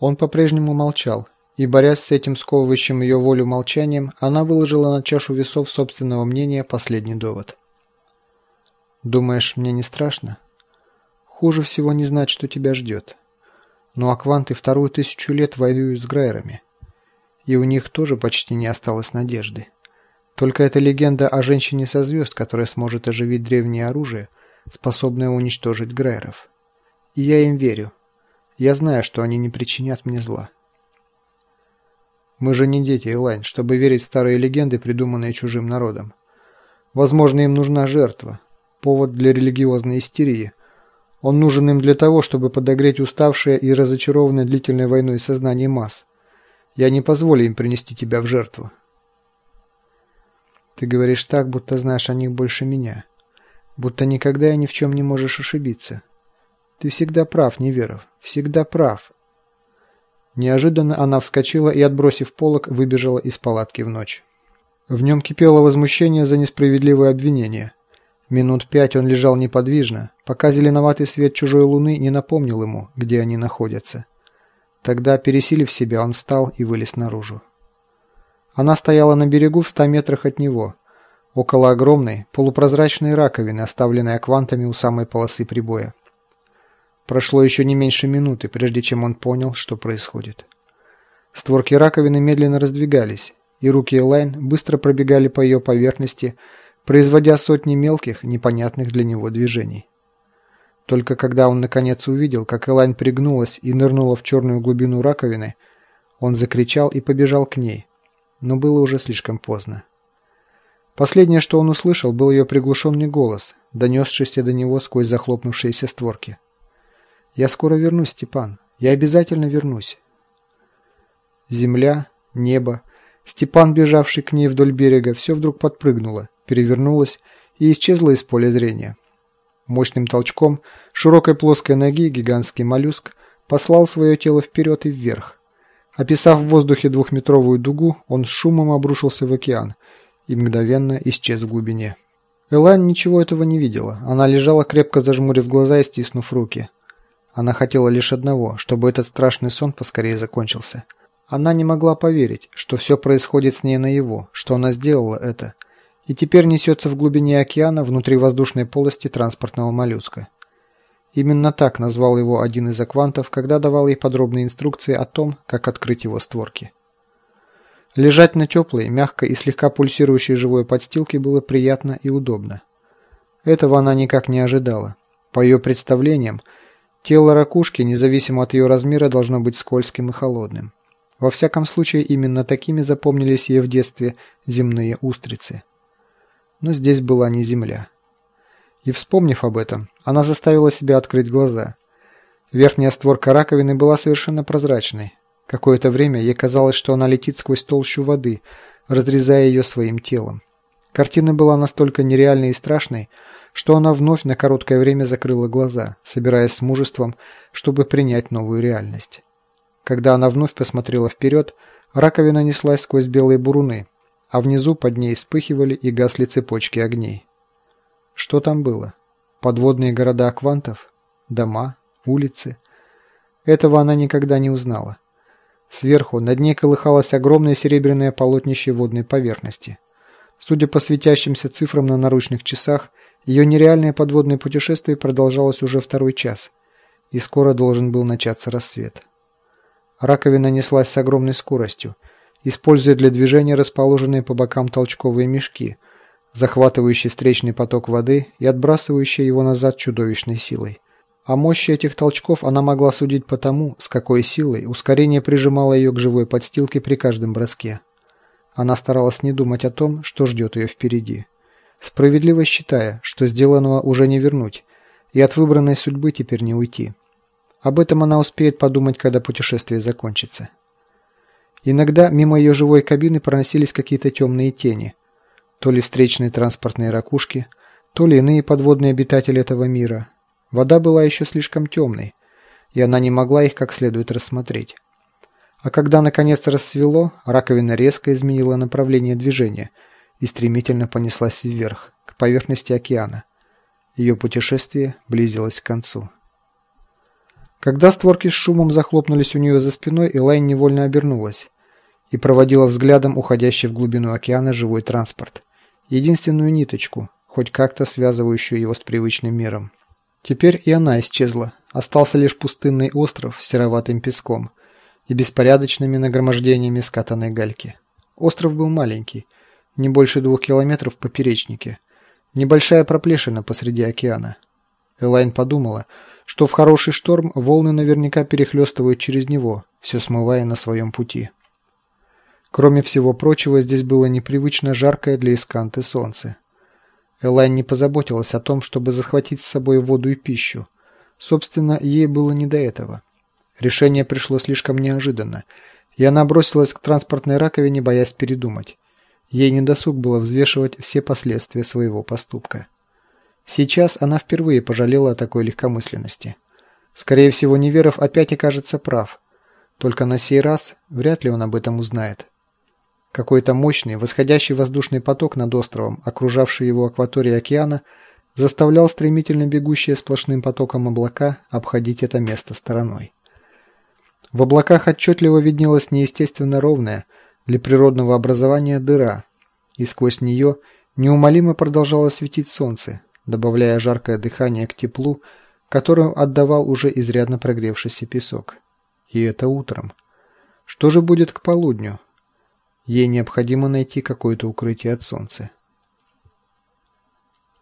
Он по-прежнему молчал, и, борясь с этим сковывающим ее волю молчанием, она выложила на чашу весов собственного мнения последний довод. «Думаешь, мне не страшно? Хуже всего не знать, что тебя ждет. Но акванты вторую тысячу лет воюют с Грайерами, и у них тоже почти не осталось надежды. Только эта легенда о женщине со звезд, которая сможет оживить древнее оружие, способное уничтожить Грайеров. И я им верю. Я знаю, что они не причинят мне зла». Мы же не дети, Элайн, чтобы верить в старые легенды, придуманные чужим народом. Возможно, им нужна жертва, повод для религиозной истерии. Он нужен им для того, чтобы подогреть уставшее и разочарованное длительной войной сознание масс. Я не позволю им принести тебя в жертву. Ты говоришь так, будто знаешь о них больше меня. Будто никогда и ни в чем не можешь ошибиться. Ты всегда прав, Неверов, всегда прав, Неожиданно она вскочила и, отбросив полок, выбежала из палатки в ночь. В нем кипело возмущение за несправедливое обвинение. Минут пять он лежал неподвижно, пока зеленоватый свет чужой луны не напомнил ему, где они находятся. Тогда, пересилив себя, он встал и вылез наружу. Она стояла на берегу в ста метрах от него, около огромной, полупрозрачной раковины, оставленной аквантами у самой полосы прибоя. Прошло еще не меньше минуты, прежде чем он понял, что происходит. Створки раковины медленно раздвигались, и руки Элайн быстро пробегали по ее поверхности, производя сотни мелких, непонятных для него движений. Только когда он наконец увидел, как Элайн пригнулась и нырнула в черную глубину раковины, он закричал и побежал к ней, но было уже слишком поздно. Последнее, что он услышал, был ее приглушенный голос, донесшийся до него сквозь захлопнувшиеся створки. «Я скоро вернусь, Степан. Я обязательно вернусь». Земля, небо, Степан, бежавший к ней вдоль берега, все вдруг подпрыгнуло, перевернулось и исчезло из поля зрения. Мощным толчком широкой плоской ноги гигантский моллюск послал свое тело вперед и вверх. Описав в воздухе двухметровую дугу, он с шумом обрушился в океан и мгновенно исчез в глубине. Элайн ничего этого не видела. Она лежала, крепко зажмурив глаза и стиснув руки. Она хотела лишь одного, чтобы этот страшный сон поскорее закончился. Она не могла поверить, что все происходит с ней наяву, что она сделала это, и теперь несется в глубине океана внутри воздушной полости транспортного моллюска. Именно так назвал его один из аквантов, когда давал ей подробные инструкции о том, как открыть его створки. Лежать на теплой, мягкой и слегка пульсирующей живой подстилке было приятно и удобно. Этого она никак не ожидала. По ее представлениям, Тело ракушки, независимо от ее размера, должно быть скользким и холодным. Во всяком случае, именно такими запомнились ей в детстве земные устрицы. Но здесь была не земля. И вспомнив об этом, она заставила себя открыть глаза. Верхняя створка раковины была совершенно прозрачной. Какое-то время ей казалось, что она летит сквозь толщу воды, разрезая ее своим телом. Картина была настолько нереальной и страшной, что она вновь на короткое время закрыла глаза, собираясь с мужеством, чтобы принять новую реальность. Когда она вновь посмотрела вперед, раковина неслась сквозь белые буруны, а внизу под ней вспыхивали и гасли цепочки огней. Что там было? Подводные города аквантов? Дома? Улицы? Этого она никогда не узнала. Сверху на дне колыхалось огромное серебряное полотнище водной поверхности. Судя по светящимся цифрам на наручных часах, ее нереальное подводное путешествие продолжалось уже второй час, и скоро должен был начаться рассвет. Раковина неслась с огромной скоростью, используя для движения расположенные по бокам толчковые мешки, захватывающие встречный поток воды и отбрасывающие его назад чудовищной силой. О мощи этих толчков она могла судить по тому, с какой силой ускорение прижимало ее к живой подстилке при каждом броске. Она старалась не думать о том, что ждет ее впереди справедливо считая, что сделанного уже не вернуть, и от выбранной судьбы теперь не уйти. Об этом она успеет подумать, когда путешествие закончится. Иногда мимо ее живой кабины проносились какие-то темные тени, то ли встречные транспортные ракушки, то ли иные подводные обитатели этого мира. Вода была еще слишком темной, и она не могла их как следует рассмотреть. А когда наконец рассвело, раковина резко изменила направление движения – и стремительно понеслась вверх, к поверхности океана. Ее путешествие близилось к концу. Когда створки с шумом захлопнулись у нее за спиной, Элайн невольно обернулась и проводила взглядом уходящий в глубину океана живой транспорт. Единственную ниточку, хоть как-то связывающую его с привычным миром. Теперь и она исчезла. Остался лишь пустынный остров с сероватым песком и беспорядочными нагромождениями скатанной гальки. Остров был маленький, не больше двух километров в поперечнике. Небольшая проплешина посреди океана. Элайн подумала, что в хороший шторм волны наверняка перехлестывают через него, все смывая на своем пути. Кроме всего прочего, здесь было непривычно жаркое для Исканты солнце. Элайн не позаботилась о том, чтобы захватить с собой воду и пищу. Собственно, ей было не до этого. Решение пришло слишком неожиданно, и она бросилась к транспортной раковине, боясь передумать. Ей не досуг было взвешивать все последствия своего поступка. Сейчас она впервые пожалела о такой легкомысленности. Скорее всего, Неверов опять окажется прав. Только на сей раз вряд ли он об этом узнает. Какой-то мощный, восходящий воздушный поток над островом, окружавший его акваторию океана, заставлял стремительно бегущие сплошным потоком облака обходить это место стороной. В облаках отчетливо виднелась неестественно ровная для природного образования дыра, и сквозь нее неумолимо продолжало светить солнце, добавляя жаркое дыхание к теплу, которым отдавал уже изрядно прогревшийся песок. И это утром. Что же будет к полудню? Ей необходимо найти какое-то укрытие от солнца.